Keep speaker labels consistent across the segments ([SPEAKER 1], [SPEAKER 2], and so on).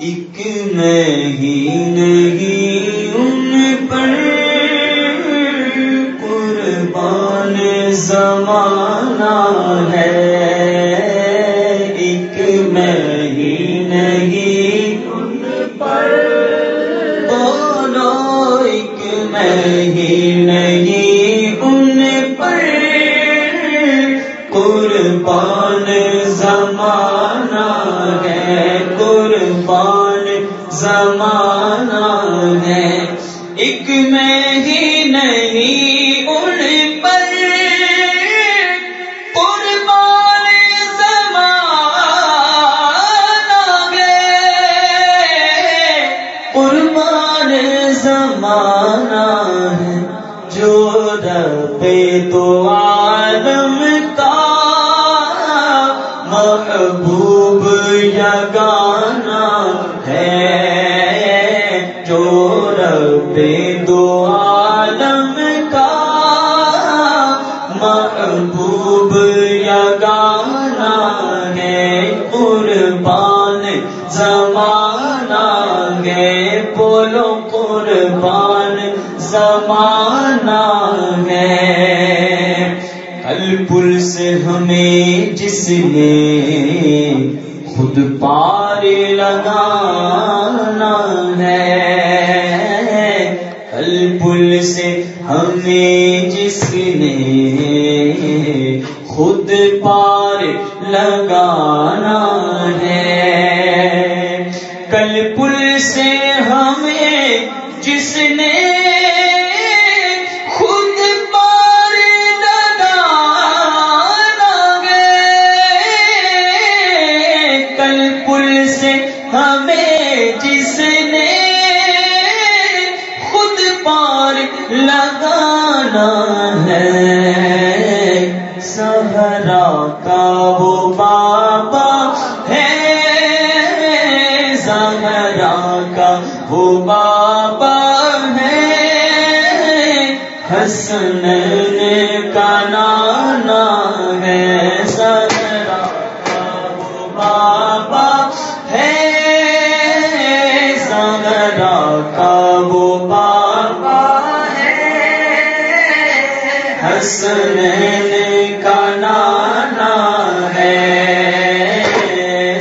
[SPEAKER 1] ایک میں ہی نہیں زمانہ ہے۔ ایک میں ہی نہیں، ان پر۔ قربان زمانہ ہے۔ قربان زمانہ ہے۔ جو رب تو عالم کا محبوب یگانا جو رب دو عالم کا محبوب یگانا ہے، قربان زمانہ ہے۔ بولو قربان زمانہ ہے۔ کل پل سے ہمیں جس نے خود پار لگانا ہے۔ پل سے ہمیں جس نے خود پار لگانا ہے۔ کل پل سے ہمیں جس نے پار لگانا ہے۔ سہرا کا وہ بابا ہے۔ سہرا کا وہ بابا ہے۔ حسن حسن کا نانا ہے۔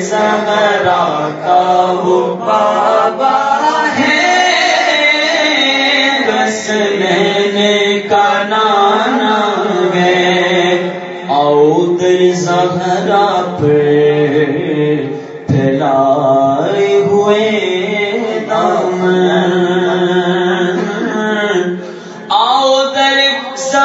[SPEAKER 1] سہرا کا وہ بابا ہے۔ حسن کا نانا ہے۔ اور زہرا پر پھیلائے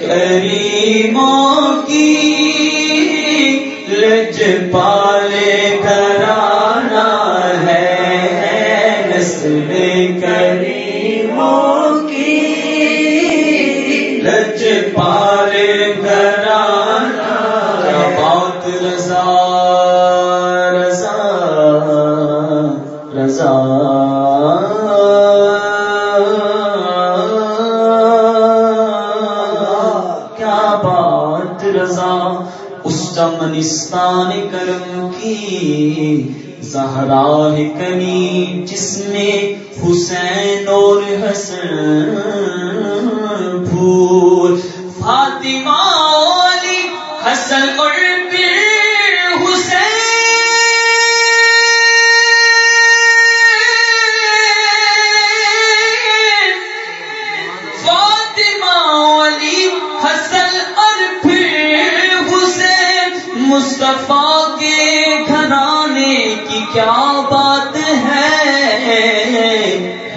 [SPEAKER 1] کریموں کی لج پالے کرانا ہے نسل کریموں کی لج پالے اس چمنستان کرم کی زہرا ہے کنی جس میں حسین اور حسن مصطفیٰ کے گھرانے کی کیا بات ہے؟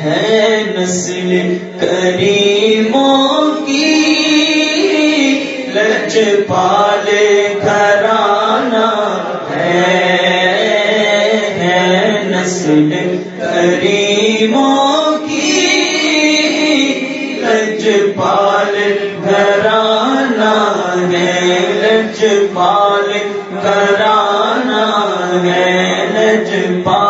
[SPEAKER 1] ہے نسل کریموں کی لج پالے ہے لج پا